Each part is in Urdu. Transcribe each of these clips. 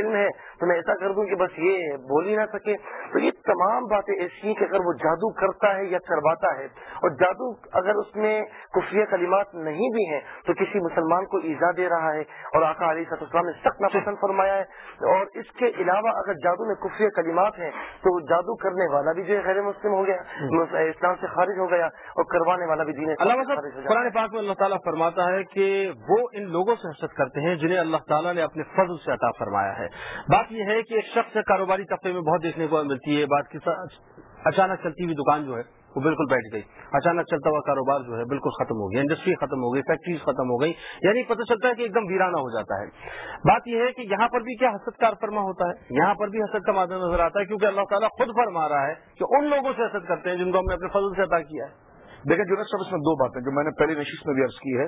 علم ہے تو میں ایسا کر دوں کہ بس یہ بول ہی نہ سکے۔ تو یہ تمام باتیں ایسی ہیں کہ اگر وہ جادو کرتا ہے یا کرواتا ہے اور جادو اگر اس میں کفیہ کلمات نہیں بھی ہیں تو کسی مسلمان کو ایزا دے رہا ہے۔ اور آقا علیہ السلام نے سخت ناپسند فرمایا ہے۔ اور اس کے علاوہ اگر جادو میں کفیہ کلمات ہیں تو جادو کرنے والا بھی جو ہے غیر مسلم ہو گیا اسلام سے خارج ہو گیا اور کروانے والا بھی دین قرآن پاک میں اللہ تعالیٰ فرماتا ہے کہ وہ ان لوگوں سے حسد کرتے ہیں جنہیں اللہ تعالیٰ نے اپنے فضل سے عطا فرمایا ہے۔ بات یہ ہے کہ ایک شخص کاروباری طبقے میں بہت دیکھنے کو ملتی ہے، بات کی اچانک چلتی ہوئی دکان جو ہے، وہ بالکل بیٹھ گئی۔ اچانک چلتا ہوا کاروبار جو ہے، بالکل ختم ہو گیا انڈسٹری ختم ہو گئی فیکٹریز ختم ہو گئی یعنی پتہ چلتا ہے کہ ایک دم ویرانہ ہو جاتا ہے۔ بات یہ ہے کہ یہاں پر بھی کیا حسد کار فرما ہوتا ہے؟ یہاں پر بھی حسد کا مادہ نظر آتا ہے، کیونکہ اللہ تعالیٰ خود فرما رہا ہے کہ ان لوگوں سے حسد کرتے ہیں جن کو ہم نے اپنے فضل سے عطا کیا ہے۔ دیکھیں، جو صاحب اس میں دو باتیں جو میں نے پہلی نشست میں بھی عرض کی ہے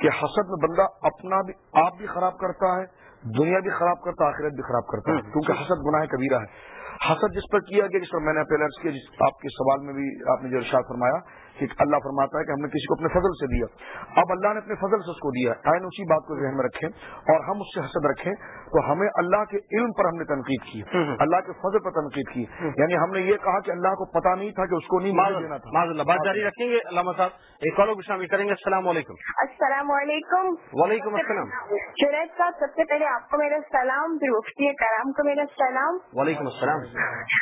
کہ حسد میں بندہ اپنا بھی آپ بھی خراب کرتا ہے دنیا بھی خراب کرتا ہے آخرت بھی خراب کرتا۔ ہے کیونکہ حسد گناہ کبیرہ ہے۔ حسد جس پر کیا گیا جس پر میں نے پہلے عرض کیا جس آپ کے سوال میں بھی آپ نے جو ارشاد فرمایا کہ اللہ فرماتا ہے کہ ہم نے کسی کو اپنے فضل سے دیا۔ اب اللہ نے اپنے فضل سے اس کو دیا۔ آئین اسی بات کو ذہن میں رکھیں اور ہم اس سے حسد رکھیں تو ہمیں اللہ کے علم پر ہم نے تنقید کی۔ اللہ کے فضل پر تنقید کی۔ یعنی ہم نے یہ کہا کہ اللہ کو پتا نہیں تھا کہ اس کو نہیں مار دینا تھا۔ اللہ بات جاری رکھیں گے۔ علامہ صاحب ایک اور شامل کریں گے۔ السلام علیکم۔ السلام علیکم۔ وعلیکم السلام۔ جنید صاحب سب سے پہلے آپ کو میرا سلام پھر مفتی کرام کو میرا سلام۔ وعلیکم السلام۔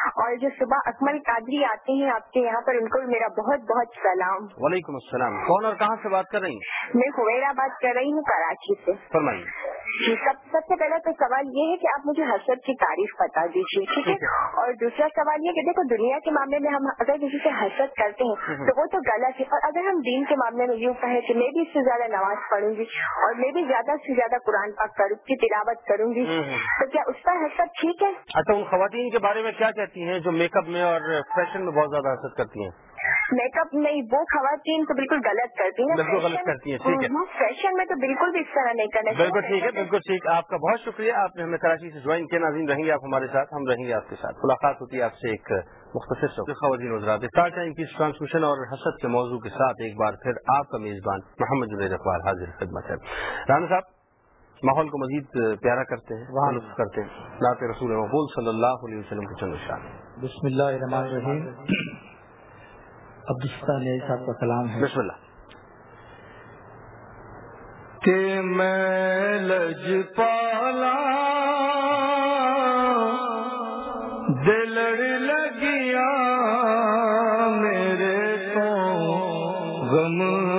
اور جو صبح اکمل قادری آتے ہیں آپ کے یہاں پر ان کو میرا بہت بہت سلام وعلیکم السلام. کون اور کہاں سے بات کر رہی ہیں؟ میں خبیرہ بات کر رہی ہوں کراچی سے. فرمائیے. جی سب سب سے پہلا تو سوال یہ ہے کہ آپ مجھے حسد کی تعریف بتا دیجیے ٹھیک ہے؟ اور دوسرا سوال یہ کہ دیکھو دنیا کے معاملے میں ہم اگر کسی سے حسد کرتے ہیں تو وہ تو غلط ہے اور اگر ہم دین کے معاملے میں یوں کہیں کہ میں بھی اس سے زیادہ نماز پڑھوں گی اور میں بھی زیادہ سے زیادہ قرآن پاک کروں کی تلاوت کروں گی تو کیا اس پر حسد ٹھیک ہے؟ اچھا ان خواتین کے بارے میں کیا کہتی ہیں جو میک اپ میں اور فیشن میں بہت زیادہ حسد کرتی ہیں؟ میک اپ نہیں وہ خواتین تو بالکل غلط کرتی ہیں. بالکل غلط کرتی ہیں ٹھیک ہے. فیشن میں تو بالکل بھی اس طرح نہیں کرنا بالکل ٹھیک ہے بالکل ٹھیک۔ آپ کا بہت شکریہ آپ نے ہمیں کراچی سے جوائن کیا ناظرین رہیں گے آپ ہمارے ساتھ ہم رہیں گے آپ کے ساتھ۔ ملاقات ہوتی ہے آپ سے ایک مختصر خواتین وزرات ٹائم کی ٹرانسمیشن اور حسد کے موضوع کے ساتھ ایک بار پھر آپ کا میزبان محمد جنید اقبال حاضر خدمت ہے۔ رانا صاحب ماحول کو مزید پیارا کرتے ہیں وہاں لطف کرتے ہیں۔ رسول مقبول صلی اللہ علیہ وسلم کے چند شان۔ بسم اللہ الرحمن الرحیم۔ جی صاحب کا کلام ہے۔ بسم اللہ۔ کہ میں لج پالا دلڑ لگیا میرے تو غم۔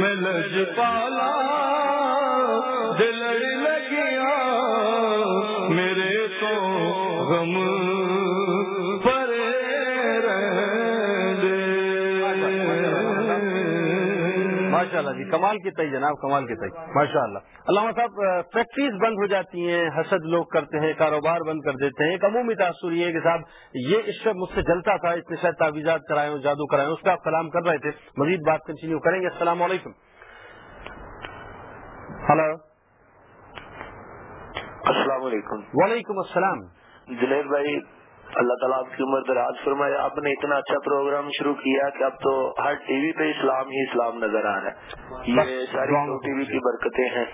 میں لج پالا دل ماشاء اللہ جی کمال کی تئی جناب کمال کی تئی۔ ماشاء اللہ علامہ صاحب فیکٹریز بند ہو جاتی ہیں حسد لوگ کرتے ہیں کاروبار بند کر دیتے ہیں ایک عمومی تاثر یہ ہے کہ صاحب یہ اس مجھ سے جلتا تھا اس نے شاید تعویذات کرائے ہوں جادو کرائے ہوں اس پہ آپ کلام کر رہے تھے۔ مزید بات کنٹینیو کریں گے۔ السلام علیکم۔ ہلو۔ السلام علیکم۔ وعلیکم السلام۔ جنید بھائی اللہ تعالیٰ آپ کی عمر دراز فرمائے۔ آپ نے اتنا اچھا پروگرام شروع کیا کہ اب تو ہر ٹی وی پہ اسلام ہی اسلام نظر آ رہا ہے۔ یہ ساری ٹی وی کی برکتیں ہیں۔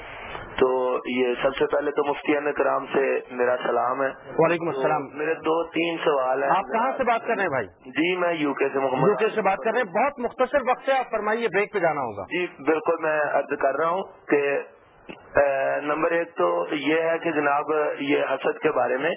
تو یہ سب سے پہلے تو مفتی کرام سے میرا سلام ہے۔ وعلیکم السلام۔ میرے دو تین سوال ہیں۔ آپ کہاں سے بات کر رہے ہیں بھائی؟ جی میں یو کے سے یو محمد کے سے بات کر رہے ہیں۔ بہت مختصر وقت سے آپ فرمائیے بریک پہ جانا ہوگا۔ جی بالکل میں عرض کر رہا ہوں کہ نمبر ایک تو یہ ہے کہ جناب یہ حسد کے بارے میں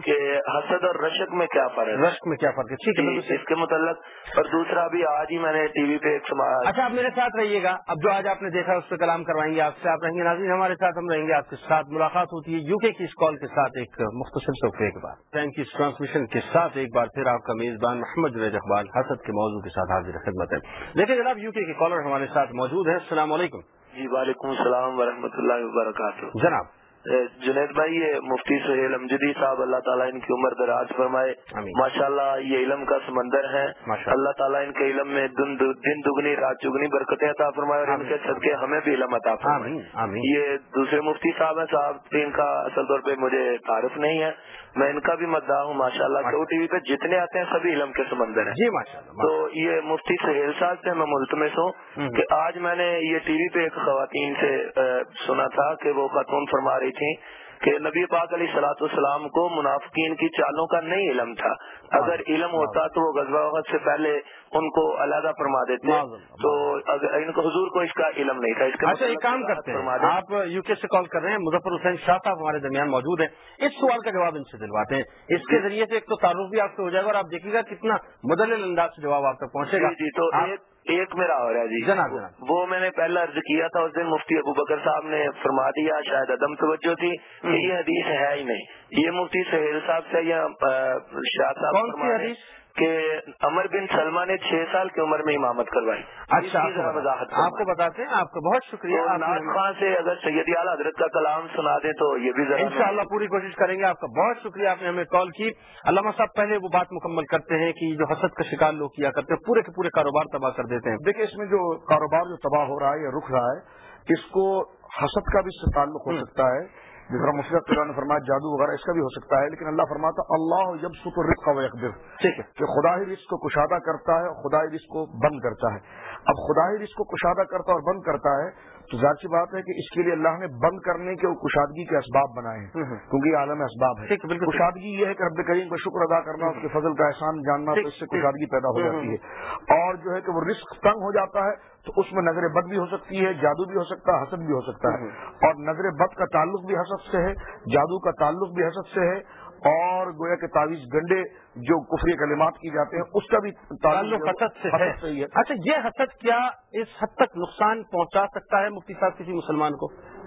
کہ حسد اور رشک میں کیا فرق ہے؟ رشک میں کیا فرق ہے؟ ٹھیک ہے صحیح۔ اس کے متعلق۔ اور دوسرا بھی آج ہی میں نے ٹی وی پہ ایک سماج اچھا آپ میرے ساتھ رہیے گا۔ اب جو آج آپ نے دیکھا اس پہ کلام کروائیں گے آپ سے۔ آپ رہیں گے ناظرین ہمارے ساتھ ہم رہیں گے۔ آپ کے ساتھ ملاقات ہوتی ہے یو کے کی اس کال کے ساتھ ایک مختصر صوفے کے بعد۔ ٹائم کی اس ٹرانسمیشن کے ساتھ ایک بار پھر آپ کا میزبان محمد جنید اقبال حسد کے موضوع کے ساتھ حاضر خدمت ہے۔ دیکھیں جناب یو کے کالر ہمارے ساتھ موجود ہیں۔ السلام علیکم۔ جی وعلیکم السلام ورحمۃ اللہ وبرکاتہ۔ جناب جنید بھائی یہ مفتی سہیل امجدی صاحب اللہ تعالیٰ ان کی عمر دراز فرمائے۔ ماشاء اللہ یہ علم کا سمندر ہے۔ اللہ۔ تعالیٰ ان کے علم میں دن دن دگنی رات چگنی برکتیں عطا فرمائے اور ان کے صدقے ہمیں بھی علم عطا فرمائے۔ یہ دوسرے مفتی صاحب ہیں صاحب ان کا اصل طور پہ مجھے تعارف نہیں ہے۔ میں ان کا بھی مداح ہوں ماشاء اللہ ٹی وی پہ جتنے آتے ہیں سبھی علم کے سمندر ہیں۔ جی تو یہ مفتی سہیل صاحب سے میں ملتمس ہوں کہ آج میں نے یہ ٹی وی پہ ایک خواتین سے سنا تھا کہ وہ خاتون فرما رہی تھیں کہ نبی پاک علیہ سلاۃ والسلام کو منافقین کی چالوں کا نہیں علم تھا۔ اگر علم ہوتا تو وہ غزوہ وقت سے پہلے ان کو علیحدہ فرما دیتے۔ تو اگر ان کو حضور کو اس کا علم نہیں تھا اس کا اچھا ایک کام کرتے ہیں۔ آپ یو کے سے کال کر رہے ہیں مظفر حسین شاہ صاحب ہمارے درمیان موجود ہیں۔ اس سوال کا جواب ان سے دلواتے ہیں۔ اس کے ذریعے سے ایک تو تعارف بھی آپ سے ہو جائے گا اور آپ دیکھیے گا کتنا مدلل انداز سے جواب آپ تک پہنچے گا۔ جی تو ایک میرا ہو رہا ہے جی۔ جناب جناب۔ وہ میں نے پہلا عرض کیا تھا اس دن مفتی ابو بکر صاحب نے فرما دیا شاید عدم توجہ تھی یہ حدیث ہے ہی نہیں۔ یہ مفتی سہیل صاحب سے یا شاہ صاحب کہ عمر بن سلمہ نے چھ سال کی عمر میں امامت کروائی۔ اچھا وضاحت آپ کو بتاتے ہیں آپ کا بہت شکریہ ناز خان سے اگر سیدی اعلیٰ حضرت کا کلام سنا دیں تو یہ بھی ذرا ان شاء اللہ پوری کوشش کریں گے آپ کا بہت شکریہ آپ نے ہمیں کال کی۔ علامہ صاحب پہلے وہ بات مکمل کرتے ہیں کہ جو حسد کا شکار لوگ کیا کرتے ہیں پورے کے پورے کاروبار تباہ کر دیتے ہیں۔ دیکھیں اس میں جو کاروبار جو تباہ ہو رہا ہے یا رک رہا ہے اس کو حسد کا بھی اس سے تعلق ہو سکتا ہے۔ جس طرح مشرق نے فرمایا جادو وغیرہ اس کا بھی ہو سکتا ہے لیکن اللہ فرماتا اللہ جب سکر رزق یکدر ٹھیک ہے۔ کہ خدا ہی رزق کو کشادہ کرتا ہے خدا ہی رزق کو بند کرتا ہے۔ اب خدا ہی رزق کو کشادہ کرتا اور بند کرتا ہے تو ظاہر سی بات ہے کہ اس کے لیے اللہ نے بند کرنے کے کشادگی کے اسباب بنائے ہیں کیونکہ یہ عالم اسباب ہے کشادگی یہ ہے کہ رب کریم کا شکر ادا کرنا اس کے فضل کا احسان جاننا تو اس سے کشادگی پیدا ہو جاتی ہے۔ اور جو ہے کہ وہ رزق تنگ ہو جاتا ہے تو اس میں نظر بد بھی ہو سکتی ہے جادو بھی ہو سکتا ہے حسد بھی ہو سکتا ہے۔ اور نظر بد کا تعلق بھی حسد سے ہے جادو کا تعلق بھی حسد سے ہے اور گویا کے تعویذ گنڈے جو کفری کلمات کی جاتے ہیں اس کا بھی تعلق حسد سے ہے۔ اچھا یہ حسد کیا اس حد تک نقصان پہنچا سکتا ہے مفتی صاحب کسی مسلمان کو؟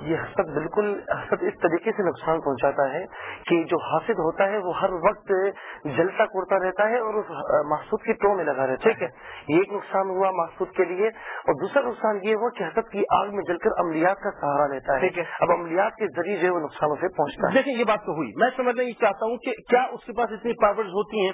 یہ حسد بالکل حسد اس طریقے سے نقصان پہنچاتا ہے کہ جو حاسد ہوتا ہے وہ ہر وقت جلسہ کرتا رہتا ہے اور اس محسود کی ٹو میں لگا رہتا ہے۔ یہ ایک نقصان ہوا محسود کے لیے اور دوسرا نقصان یہ ہوا کہ حسد کی آگ میں جل کر عملیات کا سہارا لیتا ہے۔ اب عملیات کے ذریعے جو ہے وہ نقصانوں سے پہنچتا ہے۔ دیکھیں یہ بات تو ہوئی۔ میں سمجھنا یہ چاہتا ہوں کہ کیا اس کے پاس اتنی پاورز ہوتی ہیں؟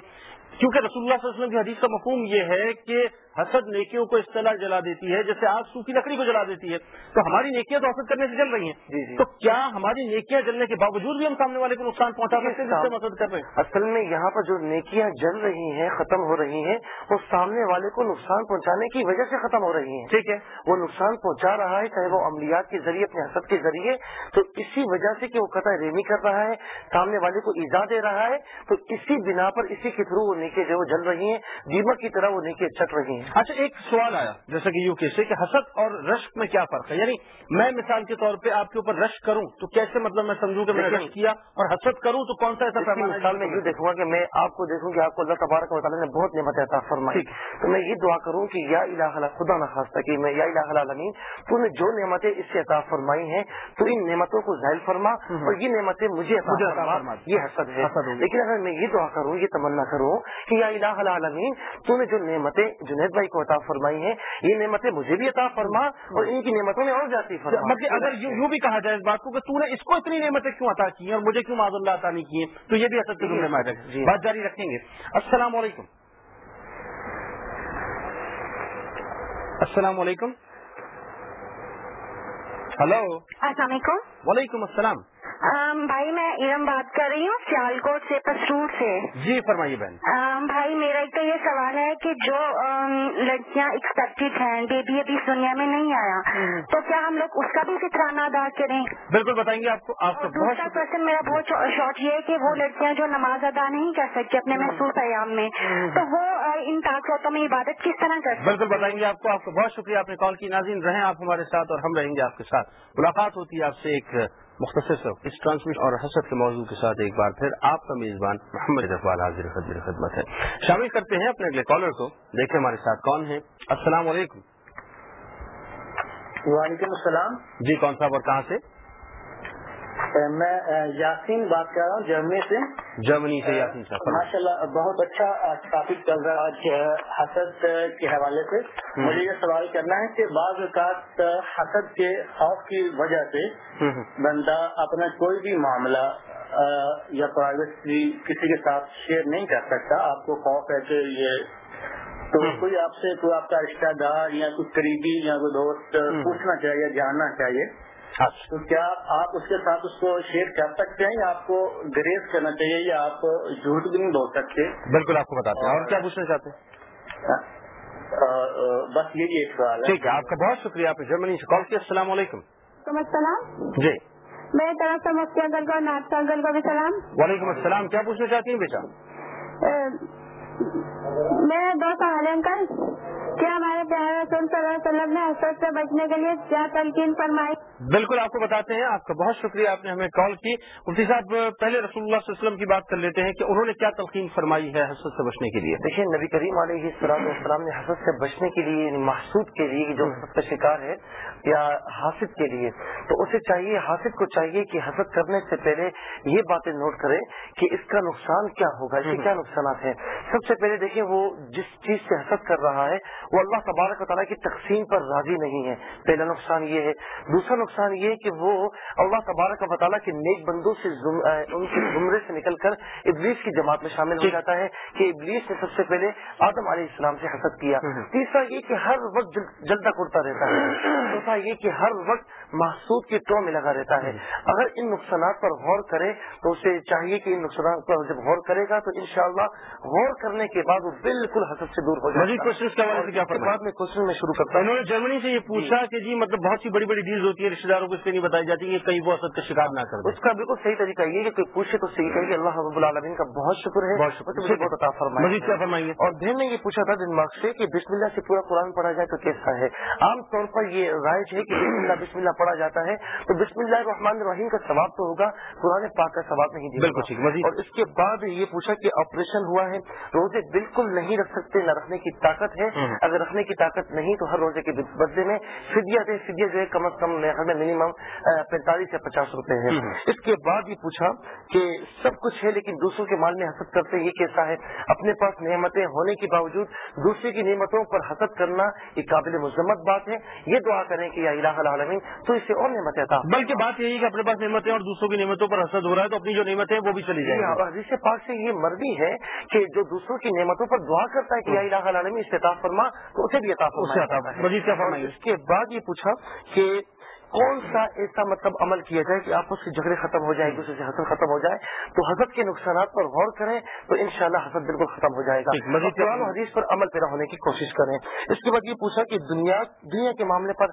کیونکہ رسول اللہ صلی اللہ علیہ وسلم کی حدیث کا مفہوم یہ ہے کہ حسد نیکیوں کو اس طرح جلا دیتی ہے جیسے آگ سوکھی لکڑی کو جلا دیتی ہے۔ تو ہماری نیکیاں تو حسد کرنے سے جل رہی ہیں۔ جی جی۔ تو کیا ہماری نیکیاں جلنے کے باوجود بھی ہم سامنے والے کو نقصان پہنچا سکتے ہیں جس سے مدد کر رہے ہیں؟ اصل میں یہاں پر جو نیکیاں جل رہی ہیں ختم ہو رہی ہیں وہ سامنے والے کو نقصان پہنچانے کی وجہ سے ختم ہو رہی ہیں۔ ٹھیک ہے۔ وہ نقصان پہنچا رہا ہے چاہے وہ عملیات کے ذریعے اپنے حسد کے ذریعے۔ تو اسی وجہ سے کہ وہ قطع ریمی کر رہا ہے سامنے والے کو ایزا دے رہا ہے تو اسی بنا پر اسی کے تھرو وہ نیکے جو جل رہی ہیں دیمک کی طرح وہ نیکے چٹ رہی ہیں۔ اچھا ایک سوال آیا جیسا کہ یو کے سے کہ حسد اور رشک میں کیا فرق ہے؟ یعنی میں مثال کے طور پہ آپ کے اوپر رشک کروں تو کیسے مطلب میں سمجھوں کہ میں رشک کیا اور حسد کروں تو کون سا ایسا پیمانہ مثال میں یوں دیکھوں گا کہ میں آپ کو دیکھوں کہ آپ کو اللہ تبارک و تعالیٰ نے بہت نعمت عطا فرمائی۔ تو میں یہ دعا کروں کہ یا الہ خدا نخواستہ کہ میں یا الہ العالمین تو نے جو نعمتیں اس سے عطا فرمائی ہیں تو ان نعمتوں کو ظاہر فرما اور یہ نعمتیں مجھے عطا فرما۔ یہ حسد ہے۔ لیکن اگر میں یہ دعا کروں یہ تمنا کروں کہ یا الہ العالمین تو نے جو نعمتیں جنید بھائی کو عطا فرمائی ہیں یہ نعمتیں مجھے بھی عطا فرما اور ان کی نعمتوں میں اور جاتی فرما۔ مطلب اگر یوں بھی کہا جائے اس بات کو کہ تو نے اس کو اتنی نعمتیں کیوں عطا کی ہیں اور مجھے کیوں معذ اللہ عطا نہیں کی ہیں؟ تو یہ بھی میں آ جائے۔ جی۔ بات جاری رکھیں گے۔ السلام علیکم۔ السلام علیکم۔ ہلو۔ السلام علیکم۔ وعلیکم السلام۔ ام، بھائی میں ارم بات کر رہی ہوں سیالکوٹ سے پسرور سے۔ جی فرمائیے بہن۔ بھائی میرا ایک تو یہ سوال ہے کہ جو لڑکیاں ایکسپیکٹڈ ہیں بیبی ابھی اس دنیا میں نہیں آیا تو کیا ہم لوگ اس کا بھی فطرانہ ادا کریں؟ بالکل بتائیں گے آپ کو آپ کا دوسرا کوشچن میرا بہت شارٹ یہ ہے کہ وہ لڑکیاں جو نماز ادا نہیں کر سکتی اپنے محسوس ایام میں تو وہ ان تاثراتوں میں عبادت کس طرح کر بالکل بتائیں گے آپ کو آپ کا بہت شکریہ آپ نے کال کی ناظرین رہیں آپ ہمارے ساتھ اور ہم رہیں گے آپ کے ساتھ۔ ملاقات ہوتی ہے آپ سے ایک مختصر سے اس ٹرانسمیشن اور حسد کے موضوع کے ساتھ ایک بار پھر آپ کا میزبان محمد اقبال حاضر خدر خدمت ہے۔ شامل کرتے ہیں اپنے اگلے کالر کو۔ دیکھیں ہمارے ساتھ کون ہیں۔ السلام علیکم۔ وعلیکم السلام۔ جی کون صاحب اور کہاں سے؟ میں یاسین بات کر رہا ہوں جرمنی سے۔ جرمنی سے یاسین صاحب۔ ماشاء اللہ بہت اچھا ٹاپک چل رہا ہے آج حسد کے حوالے سے۔ مجھے یہ سوال کرنا ہے کہ بعض اوقات حسد کے خوف کی وجہ سے۔ بندہ اپنا کوئی بھی معاملہ یا پرائیویسی کسی کے ساتھ شیئر نہیں کر سکتا آپ کو خوف ہے کہ یہ تو کوئی آپ سے کوئی آپ کا رشتہ دار یا کوئی قریبی یا کوئی دوست پوچھنا چاہیے جاننا چاہیے۔ تو کیا آپ اس کے ساتھ اس کو شیئر کر سکتے ہیں یا آپ کو گریز کرنا چاہیے یا آپ جھوٹ بھی نہیں بول سکتے؟ بالکل آپ کو بتاتے ہیں۔ اور کیا پوچھنا چاہتے ہیں؟ بس یہی ایک سوال ہے۔ ٹھیک ہے آپ کا بہت شکریہ آپ جرمنی سے کال کیا السلام علیکم۔ السلام۔ جی۔ میری طرف سے مفتی انکل کو ناطق انکل کو بھی سلام۔ وعلیکم السلام کیا پوچھنا چاہتی ہیں بیٹا؟ میرے دو سوال ہیں انکل کیا ہمارے پیارے رسول صلی اللہ علیہ وسلم نے حسد سے بچنے کے لیے کیا تلقین فرمائی؟ بالکل آپ کو بتاتے ہیں آپ کا بہت شکریہ آپ نے ہمیں کال کی۔ مفتی صاحب پہلے رسول اللہ صلی اللہ علیہ وسلم کی بات کر لیتے ہیں کہ انہوں نے کیا تلقین فرمائی ہے حسد سے بچنے کے لیے؟ دیکھیں نبی کریم علیہ السلام السلام نے حسد سے بچنے کے لیے یعنی محسود کے لیے جو حسد کا شکار ہے یا حاسد کے لیے تو اسے چاہیے حاسد کو چاہیے کہ حسد کرنے سے پہلے یہ باتیں نوٹ کرے کہ اس کا نقصان کیا ہوگا اس کے کیا نقصانات ہیں۔ سب سے پہلے دیکھیں وہ جس چیز سے حسد کر رہا ہے وہ اللہ تبارک و تعالیٰ کی تقسیم پر راضی نہیں ہے پہلا نقصان یہ ہے۔ دوسرا نقصان یہ کہ وہ اللہ تبارک و تعالیٰ کے نیک بندوں سے زم... ان کے زمرے سے نکل کر ابلیس کی جماعت میں شامل ہو جاتا ہے کہ ابلیس نے سب سے پہلے آدم علیہ السلام سے حسد کیا۔ تیسرا یہ کہ ہر وقت جل... جلدا کرتا رہتا ہے۔ چوتھا یہ کہ ہر وقت محسود کی ٹو میں لگا رہتا ہے۔ اگر ان نقصانات پر غور کرے تو اسے چاہیے کہ ان نقصانات پر جب غور کرے گا تو انشاءاللہ غور کرنے کے بعد وہ بالکل حسد سے دور ہو جائے مزید کیا؟ بعد میں کوشچن میں شروع کرتا ہوں۔ انہوں نے جرمنی سے یہ پوچھا کہ جی مطلب بہت سی بڑی بڑی ڈیلز ہوتی ہیں رشتے داروں کو اس لیے نہیں بتائی جاتی کہ کہیں وہ حسد کا شکار نہ کر اس کا بالکل صحیح طریقہ یہ کہ کوئی پوچھے تو صحیح کہے کہ اللہ رب العالمین کا بہت شکر ہے بہت بہت عطا فرمایا مزید کیا فرمائیں گے اور بہن نے یہ پوچھا تھا دماغ سے کہ بسم اللہ سے پورا قرآن پڑھا جائے تو کیسا ہے؟ عام طور پر یہ رائج ہے کہ بسم اللہ بسم اللہ پڑھا جاتا ہے۔ تو بسم اللہ الرحمن الرحیم کا ثواب تو ہوگا قرآن پاک کا ثواب نہیں دیا۔ بالکل اور اس کے بعد یہ پوچھا کہ آپریشن ہوا ہے روزے بالکل نہیں رکھ سکتے نہ رکھنے کی طاقت ہے۔ اگر رکھنے کی طاقت نہیں تو ہر روزے کے بدلے میں فدیہ دے فدیہ جو ہے کم از کم میں منیمم پینتالیس یا پچاس روپے ہے اس کے بعد یہ پوچھا کہ سب کچھ ہے لیکن دوسروں کے مال میں حسد کرتے یہ کیسا ہے؟ اپنے پاس نعمتیں ہونے کے باوجود دوسرے کی نعمتوں پر حسد کرنا یہ قابل مذمت بات ہے۔ یہ دعا کریں کہ یا الہ العالمین تو اسے اور نعمتیں عطا بلکہ بات یہی ہے کہ اپنے پاس نعمتیں اور دوسروں کی نعمتوں پر حسد ہو رہا ہے تو اپنی جو نعمتیں ہیں وہ بھی چلی جائیں جی ہاں، حدیث پاک سے یہ مرضی ہے کہ جو دوسروں کی نعمتوں پر دعا کرتا ہے کہ یا الہ العالمین استطاف فرما تو اسے بھی عطا اس سے عطا فرما فرما۔ مزید کیا اور فرمائیں گے اس کے بعد یہ پوچھا کہ کون سا ایسا مطلب عمل کیا جائے کہ آپس کے جھگڑے ختم ہو جائے دوسرے سے حسد ختم ہو جائے؟ تو حسد کے نقصانات پر غور کریں تو انشاءاللہ حسد بالکل ختم ہو جائے گا۔ قرآن و حدیث پر عمل پیرا ہونے کی کوشش کریں۔ اس کے بعد یہ پوچھا کہ دنیا دنیا کے معاملے پر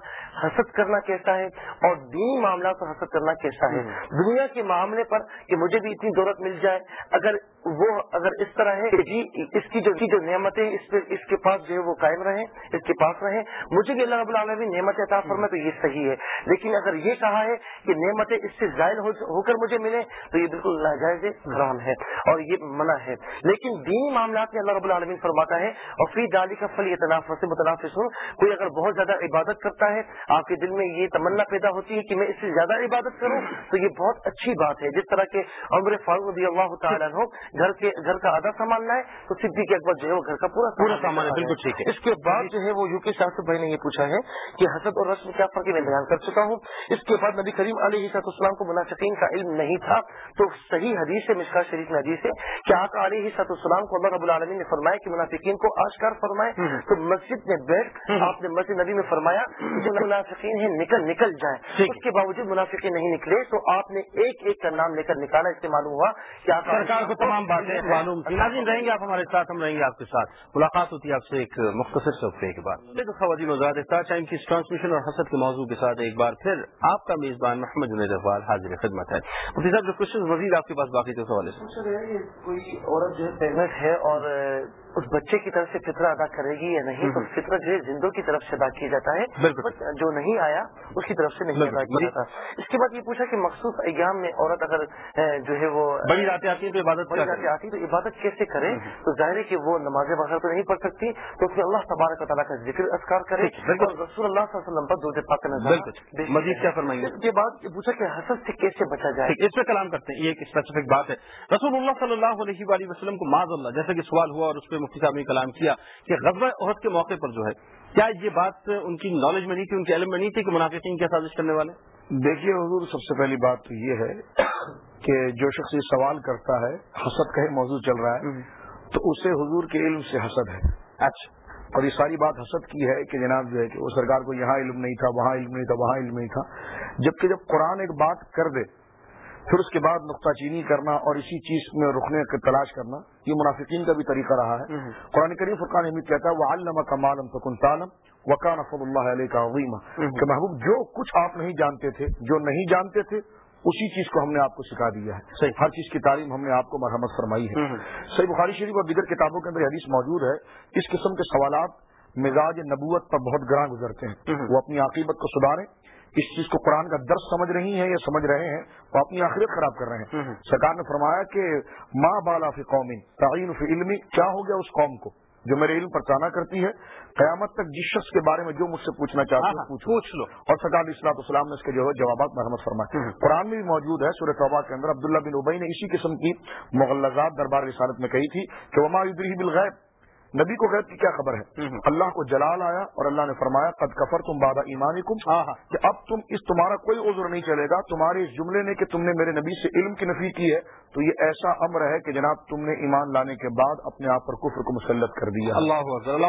حسد کرنا کیسا ہے اور دینی معاملات پر حسد کرنا کیسا ہے؟ دنیا کے معاملے پر کہ مجھے بھی اتنی دولت مل جائے اگر وہ اگر اس طرح ہے کہ جی اس کی جو جو نعمتیں اس پہ اس کے پاس جو ہے وہ قائم رہیں اس کے پاس رہیں مجھے بھی اللہ رب العالمین نعمت عطا فرمائے تو یہ صحیح ہے۔ لیکن اگر یہ کہا ہے کہ نعمتیں اس سے زائل ہو کر مجھے ملے تو یہ بالکل ناجائز حرام ہے اور یہ منع ہے۔ لیکن دینی معاملات میں اللہ رب العالمین فرماتا ہے اور فی ڈالی کا فل یہ تنافر سے متنافس ہوں کوئی اگر بہت زیادہ عبادت کرتا ہے آپ کے دل میں یہ تمنا پیدا ہوتی ہے کہ میں اس سے زیادہ عبادت کروں تو یہ بہت اچھی بات ہے۔ جس طرح کے عمر فاروق رضی اللہ تعالیٰ ہو گھر کے گھر کا آدھا سامان لائے تو صدی کے اکبر جو ہے وہ گھر کا پورا پورا سامان ہے بالکل ٹھیک ہے۔ اس کے بعد جو ہے وہ یو کے شاہ بھائی نے یہ پوچھا ہے کہ حسد اور رسم کیا فرق میں بیان کر چکا ہوں۔ اس کے بعد نبی کریم علیہ حسط اسلام کو منافقین کا علم نہیں تھا۔ تو صحیح حدیث ہے مشکا شریف میں حدیث ہے کہ آقا علیہ حسط اسلام کو اللہ رب العالمین نے فرمایا کہ منافقین کو آشکار فرمائے۔ تو مسجد میں بیٹھ آپ نے مسجد نبی میں فرمایا جو منافقین ہیں نکل نکل جائیں۔ اس کے باوجود منافقین نہیں نکلے۔ تو آپ نے ایک ایک کا نام لے کر نکالا۔ اس سے معلوم ہوا کہ آپ سرکار کو تمام باتیں معلوم تھی ناظرین رہیں گے آپ ہمارے ساتھ ہم رہیں گے آپ کے ساتھ۔ ملاقات ہوتی ہے آپ سے ایک مختصر صفحے کے بعد۔ خواتین اسٹار ٹائم کی ٹرانسمیشن اور حسد کے موضوع کے ساتھ ایک بار بار پھر آپ کا میزبان محمد جنید اقبال حاضر خدمت ہے۔ مفتی صاحب، جو کوشچن مزید آپ کے پاس باقی تھے سوال ہے کوئی عورت جو ہے پیغنٹ ہے اور اس بچے کی طرف سے فطرہ ادا کرے گی یا نہیں تو فطرہ جو ہے زندوں کی طرف سے ادا کیا جاتا ہے جو نہیں آیا اس کی طرف سے نہیں ادا کیا جاتا۔ اس کے بعد یہ پوچھا کہ مخصوص ایام میں عورت اگر جو ہے وہ بڑی راتیں آتی ہیں تو عبادت بڑی راتیں آتی تو عبادت کیسے کرے؟ تو ظاہر ہے کہ وہ نماز بغیر تو نہیں پڑھ سکتی تو اس میں اللہ تبارک و تعالیٰ کا ذکر اذکار کرے اور رسول اللہ صلی اللہ علیہ وسلم پر دو پاک نظر مزید کیا فرمائیں گے اس کے بعد یہ پوچھا کہ حسد سے کیسے بچا جائے؟ اس پہ کلام کرتے ہیں یہ ایک اسپیسیفک بات ہے۔ رسول اللہ صلی اللہ علیہ وسلم کو معذ اللہ جیسے کہ سوال ہوا اور اس پہ مفتی صاحب نے کلام کیا کہ غزوہ عہد کے موقع پر جو ہے کیا یہ بات ان کی نالج میں نہیں تھی ان کے علم میں نہیں تھی کہ منافقین کیا سازش کرنے والے؟ دیکھیے حضور سب سے پہلی بات تو یہ ہے کہ جو شخص یہ سوال کرتا ہے حسد کا ہی موضوع چل رہا ہے تو اسے حضور کے علم سے حسد ہے۔ اچھا۔ اور یہ ساری بات حسد کی ہے کہ جناب جو ہے کہ وہ سرکار کو یہاں علم نہیں تھا وہاں علم نہیں تھا وہاں علم نہیں تھا۔ جبکہ جب قرآن ایک بات کر دے پھر اس کے بعد نقطہ چینی کرنا اور اسی چیز میں رکنے کی تلاش کرنا یہ منافقین کا بھی طریقہ رہا ہے۔ قرآن کریم فرقان امید کہتا ہے وہ علامہ کمالم فکن تعلم وکان فض اللہ علیہ کا عظیمہ کہ محبوب جو کچھ آپ نہیں جانتے تھے جو نہیں جانتے تھے اسی چیز کو ہم نے آپ کو سکھا دیا ہے۔ صحیح۔ ہر چیز کی تعلیم ہم نے آپ کو مرحمت فرمائی ہے۔ صحیح بخاری شریف اور دیگر کتابوں کے اندر حدیث موجود ہے اس قسم کے سوالات مزاج نبوت پر بہت گراں گزرتے ہیں۔ وہ اپنی عقیبت کو سدھاریں اس چیز کو قرآن کا درس سمجھ رہی ہیں یا سمجھ رہے ہیں وہ اپنی آخرت خراب کر رہے ہیں۔ سرکار نے فرمایا کہ ماں بالا فی قومی تعین فی علمی کیا ہو گیا اس قوم کو جو میرے علم پر چانا کرتی ہے؟ قیامت تک جس شخص کے بارے میں جو مجھ سے پوچھنا چاہتے ہیں پوچھ لو۔ اور سرکار اسلام السلام نے اس کے جو ہے جوابات مرحمت فرمائے قرآن میں بھی موجود ہے سورہ توبہ کے اندر عبداللہ بن ابئی نے اسی قسم کی مغلزات دربار رسالت میں کہی تھی کہ وما ادری بالغیب نبی کو غیب کی کیا خبر ہے؟ اللہ کو جلال آیا اور اللہ نے فرمایا قد کفر تم بادہ ایمانی کم کہ اب تم اس تمہارا کوئی عذر نہیں چلے گا تمہارے اس جملے نے کہ تم نے میرے نبی سے علم کی نفی کی ہے تو یہ ایسا امر ہے کہ جناب تم نے ایمان لانے کے بعد اپنے آپ پر کفر کو مسلط کر دیا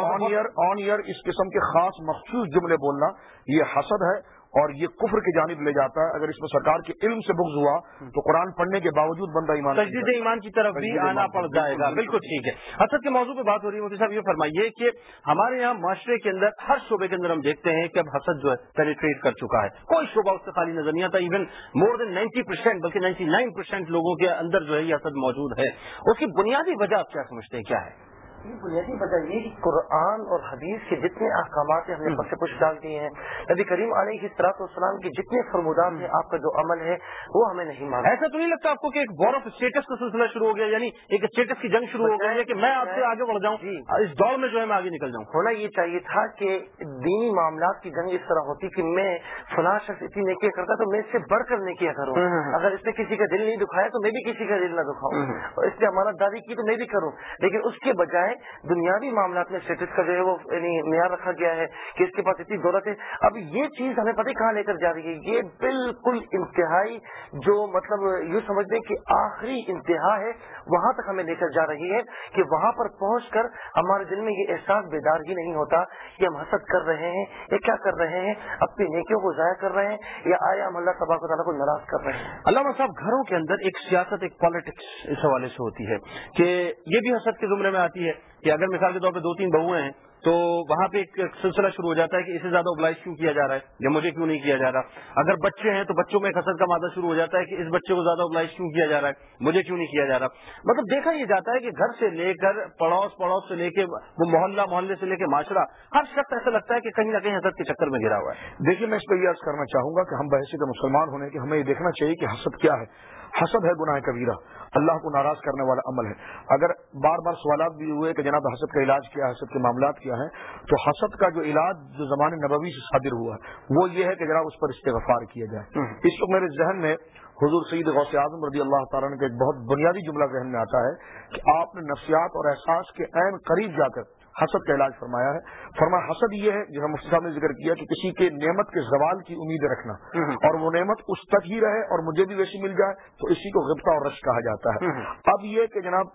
آن ایئر آن ایئر اس قسم کے خاص مخصوص جملے بولنا یہ حسد ہے اور یہ کفر کی جانب لے جاتا ہے۔ اگر اس میں سرکار کے علم سے بغض ہوا تو قرآن پڑھنے کے باوجود بندہ ایمان تجدید ایمان کی طرف بھی آنا پڑ جائے گا۔ بالکل ٹھیک ہے۔ حسد کے موضوع پہ بات ہو رہی ہے مودی صاحب یہ فرمائیے کہ ہمارے یہاں معاشرے کے اندر ہر شعبے کے اندر ہم دیکھتے ہیں کہ اب حسد جو ہے پینیٹریٹ کر چکا ہے۔ کوئی شعبہ اس سے خالی نظر نہیں آتا even more than ninety percent بلکہ نائنٹی نائن پرسینٹ لوگوں کے اندر جو ہے یہ حسد موجود ہے۔ اس کی بنیادی وجہ آپ کیا سمجھتے ہیں؟ کیا ہے؟ بنیادی وجہ یہ کہ قرآن اور حدیث کے جتنے احکامات ہم نے پس پش ڈال دیے ہیں۔ نبی کریم علیہ کی طرح السلام کے جتنے فرمودات ہیں آپ کا جو عمل ہے وہ ہمیں نہیں مانتا ایسا تو نہیں لگتا آپ کو کہ ایک وار آف اسٹیٹس کا سلسلہ شروع ہو گیا یعنی ایک اسٹیٹس کی جنگ شروع ہو گئی ہے کہ میں آپ سے آگے بڑھ جاؤں جی۔ اس دور میں جو ہے میں آگے نکل جاؤں۔ ہونا یہ چاہیے تھا کہ دینی معاملات کی جنگ اس طرح ہوتی کہ میں فلاں شخص اتنی نیکیاں کرتا تو میں اس سے بڑھ کر نیکیاں کروں۔ اگر اس نے کسی کا دل نہیں دکھایا تو میں بھی کسی کا دل نہ دکھاؤں۔ اور اس نے امانت داری کی تو میں بھی کروں۔ لیکن اس کے بجائے دنیاوی معاملات میں اسٹیٹس کا جو ہے وہ یعنی معیار رکھا گیا ہے کہ اس کے پاس اتنی دولت ہے اب یہ چیز ہمیں پتہ کہاں لے کر جا رہی ہے؟ یہ بالکل انتہائی جو مطلب یوں سمجھ لیں کہ آخری انتہا ہے، وہاں تک ہمیں لے کر جا رہی ہے کہ وہاں پر پہنچ کر ہمارے دل میں یہ احساس بیدار ہی نہیں ہوتا کہ ہم حسد کر رہے ہیں یا کیا کر رہے ہیں، اپنی نیکیوں کو ضائع کر رہے ہیں یا آیا ہم اللہ تباہ تعالیٰ کو ناراض کر رہے ہیں۔ علامہ صاحب، گھروں کے اندر ایک سیاست، ایک پالیٹکس اس حوالے سے ہوتی ہے کہ یہ بھی حسد کے زمرے میں آتی ہے۔ کہ اگر مثال کے طور پہ دو تین بہویں ہیں تو وہاں پہ ایک سلسلہ شروع ہو جاتا ہے کہ اسے زیادہ ابلائش کیوں کیا جا رہا ہے یا مجھے کیوں نہیں کیا جا رہا؟ اگر بچے ہیں تو بچوں میں حسد کا مادہ شروع ہو جاتا ہے کہ اس بچے کو زیادہ ابلائش کیوں کیا جا رہا ہے؟ مجھے کیوں نہیں کیا جا رہا؟ مطلب دیکھا یہ جاتا ہے کہ گھر سے لے کر پڑوس پڑوس سے لے کے وہ محلہ محلے سے لے کے معاشرہ، ہر شخص ایسا لگتا ہے کہ کہیں نہ کہیں حسد کے چکر میں گرا ہوا ہے۔ دیکھیے، میں اس پہ یہ عرض کرنا چاہوں گا کہ ہم بحثیت مسلمان ہونے کے ہمیں یہ دیکھنا چاہیے کہ حسد کیا ہے۔ حسد ہے گناہ کبیرہ۔ اللہ کو ناراض کرنے والا عمل ہے۔ اگر بار بار سوالات بھی ہوئے کہ جناب حسد کا علاج کیا حسد کے معاملات کیا ہیں تو حسد کا جو علاج جو زمان نبوی سے صادر ہوا ہے وہ یہ ہے کہ جناب اس پر استغفار کیا جائے۔ اس وقت میرے ذہن میں حضور سعید غوث اعظم رضی اللہ تعالیٰ نے ایک بہت بنیادی جملہ ذہن میں آتا ہے کہ آپ نے نفسیات اور احساس کے عین قریب جا کر حسد کا علاج فرمایا ہے۔ فرمایا حسد یہ ہے جو مفتی صاحب نے ذکر کیا کہ کسی کے نعمت کے زوال کی امید رکھنا۔ اور وہ نعمت اس تک ہی رہے اور مجھے بھی ویسی مل جائے تو اسی کو غبطہ اور رش کہا جاتا ہے۔ اب یہ کہ جناب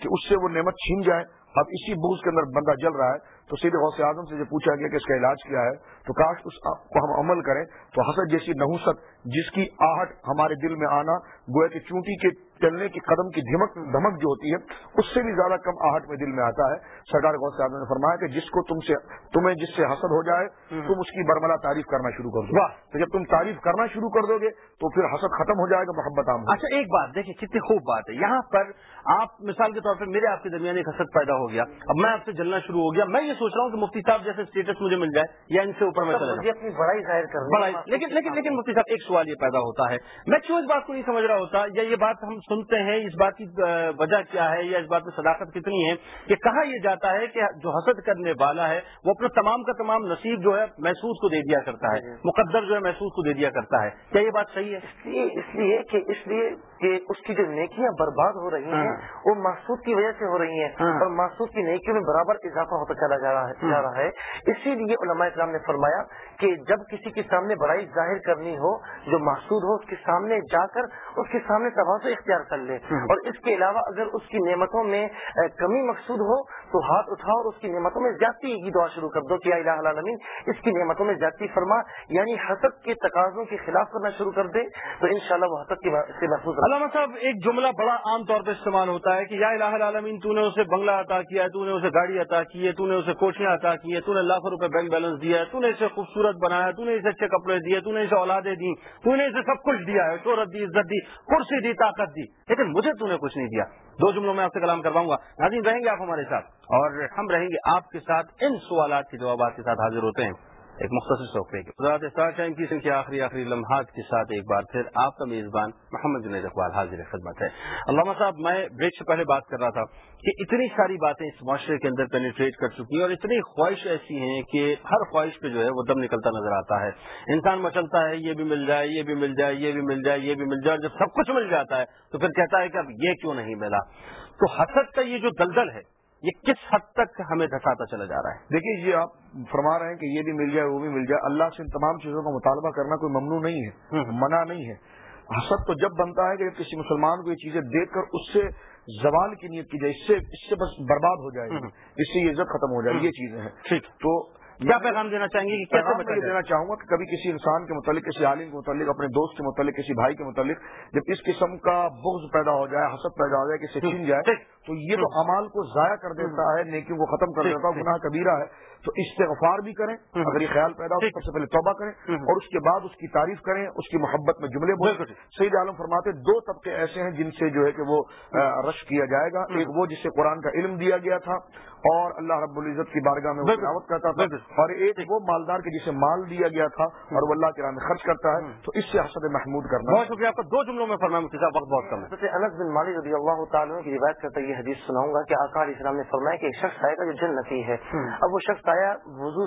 کہ اس سے وہ نعمت چھین جائے اب اسی بوجھ کے اندر بندہ جل رہا ہے، تو سیدھے غوث اعظم سے جو پوچھا گیا کہ اس کا علاج کیا ہے، تو کاش اس کو ہم عمل کریں، تو حسد جیسی نحوست جس کی آہٹ ہمارے دل میں آنا، گویا کہ چونٹی کے چلنے کی قدم کی دھمک دھمک جو ہوتی ہے اس سے بھی زیادہ کم آہٹ میں دل میں آتا ہے۔ سرکار غوث اعظم نے فرمایا کہ جس کو تم سے تمہیں جس سے حسد ہو جائے تم اس کی برملا تعریف کرنا شروع کر دو۔ تو جب تم تعریف کرنا شروع کر دو گے تو پھر حسد ختم ہو جائے گا محبت عام اچھا ایک بات دیکھیے کتنی خوب بات ہے۔ یہاں پر آپ مثال کے طور پر میرے آپ کے درمیان ایک حسد پیدا ہو گیا۔ اب میں آپ سے جلنا شروع ہو گیا۔ میں یہ سوچ رہا ہوں کہ مفتی صاحب جیسے اسٹیٹس مجھے مل جائے یا ان سے اوپر میں اپنی بڑائی ظاہر لیکن لیکن لیکن مفتی صاحب ایک سوال یہ پیدا ہوتا ہے۔ میں کیوں اس بات کو نہیں سمجھ رہا ہوتا؟ یا یہ بات ہم سنتے ہیں اس بات کی وجہ کیا ہے یا اس بات میں صداقت کتنی ہے، کہ کہا یہ جاتا ہے کہ جو حسد کرنے والا ہے، وہ اپنا تمام کا تمام نصیب جو ہے محسوس کو دے دیا کرتا ہے، مقدر جو ہے محسوس کو دے دیا کرتا ہے۔ کیا یہ بات صحیح ہے؟ اس لیے اس لیے کہ اس لیے کہ اس کی جو نیکیاں برباد ہو رہی ہیں وہ محسوس کی وجہ سے ہو رہی ہیں اور محسوس کی نیکیوں میں برابر اضافہ ہوتا چلا جا رہا ہے اسی لیے علماء اسلام نے فرمایا کہ جب کسی کے سامنے بڑائی ظاہر کرنی ہو جو محسود ہو اس کے سامنے جا کر اس کے سامنے تباہ اختیار کر لے۔ اور اس کے علاوہ اگر اس کی نعمتوں میں کمی مقصود ہو تو ہاتھ اٹھاؤ اور اس کی نعمتوں میں زیادتی کی دعا شروع کر دو کہ الہ العالمین اس کی نعمتوں میں زیادتی فرما یعنی حسد کے تقاضوں کے خلاف کرنا شروع کر دے۔ تو انشاءاللہ وہ حسد سے محفوظ علامہ صاحب، ایک جملہ بڑا عام طور پہ استعمال ہوتا ہے کہ یا الہ العالمین، تو نے اسے بنگلہ عطا کیا تو نے اسے گاڑی عطا کی ہے، تو نے اسے کوچیاں عطا کی ہے تو نے لاکھوں روپے بینک بیلنس دیا ہے، تو نے اسے خوبصورت بنایا تو نے اسے اچھے کپڑے دیے، تو نے اسے اولادیں دی تو نے اسے سب کچھ دیا ہے، شہرت دی، عزت دی، کرسی دی، طاقت دی، لیکن مجھے تو نے کچھ نہیں دیا۔ دو جملوں میں آپ سے کلام کرواؤں گا۔ ناظرین، رہیں گے آپ ہمارے ساتھ؟ اور ہم رہیں گے آپ کے ساتھ ان سوالات کے جوابات کے ساتھ حاضر ہوتے ہیں۔ ایک مختصر سوقے کے حضرات اسٹار ٹائم کی کے آخری آخری لمحات کے ساتھ ایک بار پھر آپ کا میزبان محمد جنید اقبال حاضر خدمت ہے۔ علامہ صاحب، میں بریک سے پہلے بات کر رہا تھا کہ اتنی ساری باتیں اس معاشرے کے اندر پینیٹریٹ کر چکی ہیں اور اتنی خواہش ایسی ہیں کہ ہر خواہش پہ جو ہے وہ دم نکلتا نظر آتا ہے۔ انسان مچلتا ہے، یہ بھی مل جائے، یہ بھی مل جائے، یہ بھی مل جائے، یہ بھی مل جائے جب سب کچھ مل جاتا ہے تو پھر کہتا ہے کہ اب یہ کیوں نہیں ملا؟ تو حسد کا یہ جو دلدل ہے یہ کس حد تک ہمیں دھساتا چلا جا رہا ہے؟ دیکھیے یہ آپ فرما رہے ہیں کہ یہ بھی مل جائے وہ بھی مل جائے۔ اللہ سے ان تمام چیزوں کا مطالبہ کرنا کوئی ممنوع نہیں ہے منع نہیں ہے۔ حسد تو جب بنتا ہے کہ کسی مسلمان کو یہ چیزیں دیکھ کر اس سے زوال کی نیت کی جائے اس سے اس سے بس برباد ہو جائے گی اس سے یہ عزت ختم ہو جائے گی یہ چیزیں ہیں۔ ٹھیک۔ تو کیا پیغام دینا چاہیں گے؟ کہ کیسے میں دینا چاہوں گا کہ کبھی کسی انسان کے متعلق کسی عالم کے متعلق اپنے دوست کے متعلق کسی بھائی کے متعلق جب اس قسم کا بغض پیدا ہو جائے حسد پیدا ہو جائے کسی چھین جائے تو یہ تو امال کو ضائع کر دیتا ہے نیکیوں کو ختم کر دیتا ہے گناہ کبیرہ ہے۔ تو استغفار بھی کریں اگر یہ خیال پیدا ہو سب سے پہلے توبہ کریں اور اس کے بعد اس کی تعریف کریں اس کی محبت میں جملے بولیں۔ سعید عالم فرماتے دو طبقے ایسے ہیں جن سے جو ہے کہ وہ رش کیا جائے گا۔ ایک وہ جسے قرآن کا علم دیا گیا تھا اور اللہ رب العزت کی بارگاہ میں وہ دعوت کرتا تھا۔ اور ایک وہ مالدار کے جسے مال دیا گیا تھا اور وہ اللہ کے راہ میں خرچ کرتا ہے۔ تو اس سے حسد محمود کرنا بہت شکریہ آپ کا دو جملوں میں فرمایا وقت بہت کم ہے۔ انس بن مالک رضی اللہ تعالیٰ کی روایت کرتا یہ حدیث سناؤں گا کہ آکار اسلام نے فرمایا کہ ایک شخص آئے گا جو جنتی ہے۔ اب وہ شخص آیا وضو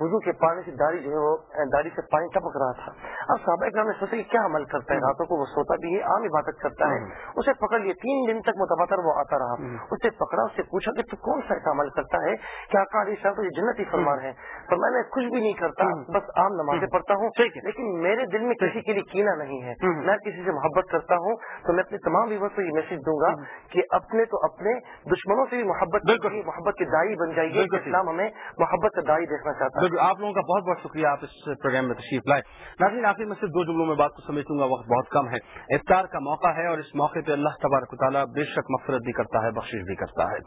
وضو کے پانی سے داڑھی جو ہے وہ داڑھی سے پانی ٹپک رہا تھا۔ اب صحابہ اکرام نے سوچا کہ کیا عمل کرتا ہے؟ راتوں کو وہ سوتا بھی ہے عام عبادت کرتا ہے۔ اسے پکڑ لیے تین دن تک متبادر وہ آتا رہا۔ اسے پکڑا اس سے پوچھا کہ تو کون سا ایسا عمل کرتا ہے کیا علی صاحب یہ جنتی فرما رہے ہیں تو میں نے کچھ بھی نہیں کرتا بس عام نمازیں پڑھتا ہوں لیکن میرے دل میں کسی کے لیے کینا نہیں ہے۔ میں کسی سے محبت کرتا ہوں تو میں اپنے تمام ویور کو یہ میسج دوں گا کہ اپنے تو اپنے دشمنوں سے بھی محبت محبت کے دائی بن جائیے اسلام ہمیں محبت کا دائی دیکھنا چاہتا ہے۔ آپ لوگوں کا بہت بہت شکریہ آپ اس پروگرام میں تشریف لائے۔ ناظرین آخر میں صرف دو جملوں میں بات کو سمیٹوں گا وقت بہت کم ہے۔ افطار کا موقع ہے اور اس موقع پہ اللہ تبارک تعالیٰ بے شک مفرت بھی کرتا ہے بخش بھی کرتا ہے۔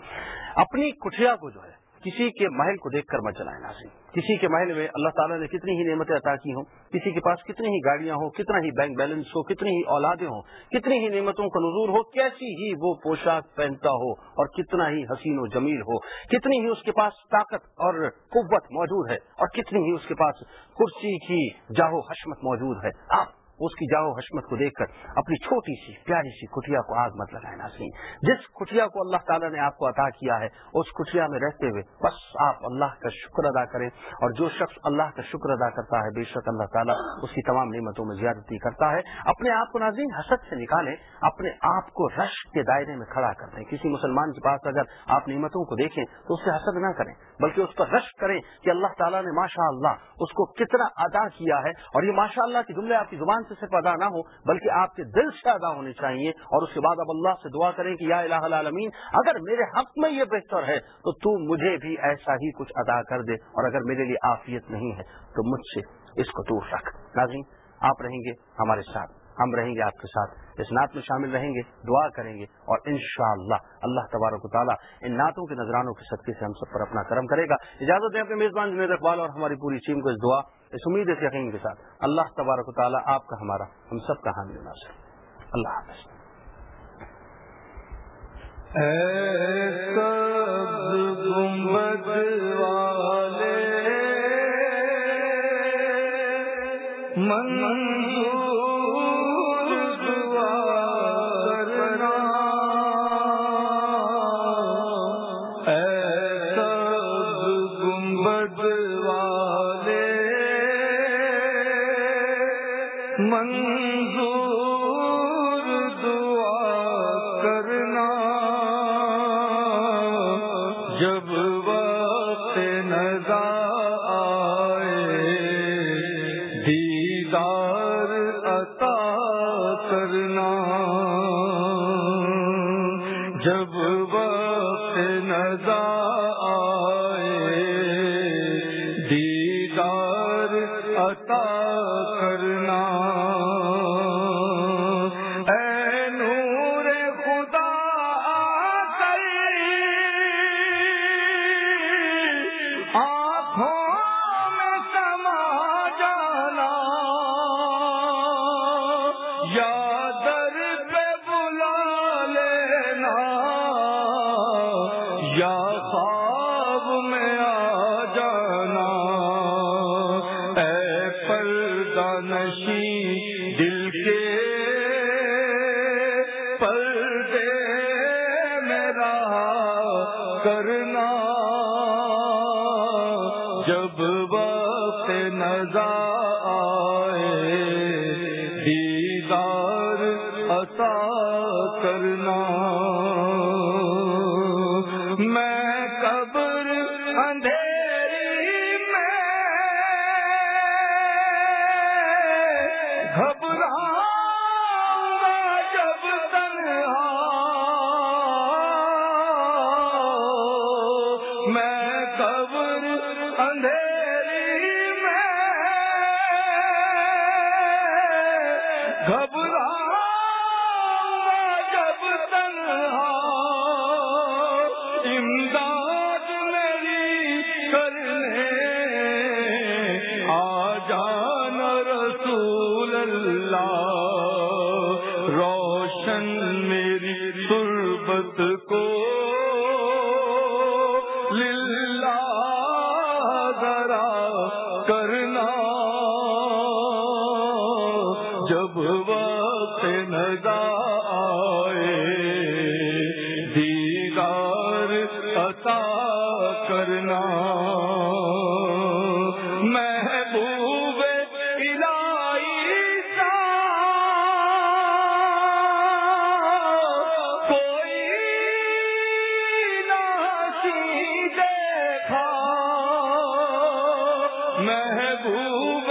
اپنی کٹیا کو جو ہے کسی کے محل کو دیکھ کر مت جلائیں ناظرین۔ کسی کے محل میں اللہ تعالیٰ نے کتنی ہی نعمتیں عطا کی ہوں، کسی کے پاس کتنی ہی گاڑیاں ہوں، کتنا ہی بینک بیلنس ہو، کتنی ہی اولادیں ہوں، کتنی ہی نعمتوں کا نظور ہو، کیسی ہی وہ پوشاک پہنتا ہو اور کتنا ہی حسین و جمیل ہو، کتنی ہی اس کے پاس طاقت اور قوت موجود ہے اور کتنی ہی اس کے پاس کرسی کی جاہو حشمت موجود ہے۔ آپ اس کی جاؤ حشمت کو دیکھ کر اپنی چھوٹی سی، پیاری سی کٹیا کو آگ مت لگائے ناظرین۔ جس کٹیا کو اللہ تعالیٰ نے آپ کو عطا کیا ہے، اس کٹیا میں رہتے ہوئے بس آپ اللہ کا شکر ادا کریں۔ اور جو شخص اللہ کا شکر ادا کرتا ہے، بے شک اللہ تعالیٰ اس کی تمام نعمتوں میں زیادتی کرتا ہے۔ اپنے آپ کو ناظرین حسد سے نکالیں، اپنے آپ کو رش کے دائرے میں کھڑا کر دیں۔ کسی مسلمان کے پاس اگر آپ نعمتوں کو دیکھیں تو اس سے حسد نہ کریں، بلکہ اس پر رش کریں کہ اللہ تعالیٰ نے ماشاء اللہ اس کو کتنا ادا کیا ہے۔ اور یہ ماشاء اللہ کی جملے آپ کی زبان سے صرف ادا نہ ہو، بلکہ آپ کے دل سے ادا ہونے چاہیے۔ اور اس کے بعد اب اللہ سے دعا کریں کہ یا الہ العالمین، اگر میرے حق میں یہ بہتر ہے، تو تو مجھے بھی ایسا ہی کچھ ادا کر دے۔ اور اگر میرے لیے آفیت نہیں ہے، تو مجھ سے اس کو دور رکھ۔ ناظرین، آپ رہیں گے ہمارے ساتھ۔ ہم رہیں گے آپ کے ساتھ۔ اس نعت میں شامل رہیں گے، دعا کریں گے اور انشاءاللہ اللہ تبارک و تعالیٰ ان نعتوں کے نذرانوں کے صدقے سے ہم سب پر اپنا کرم کرے گا۔ اجازت دیں اپنے میزبان جنید اقبال اور ہماری پوری ٹیم کو اس دعا، اس امید، اس یقین کے ساتھ۔ اللہ تبارک و تعالیٰ آپ کا ہمارا، ہم سب کا حامی ناصر۔ اللہ حافظ۔ منظور یا محبوب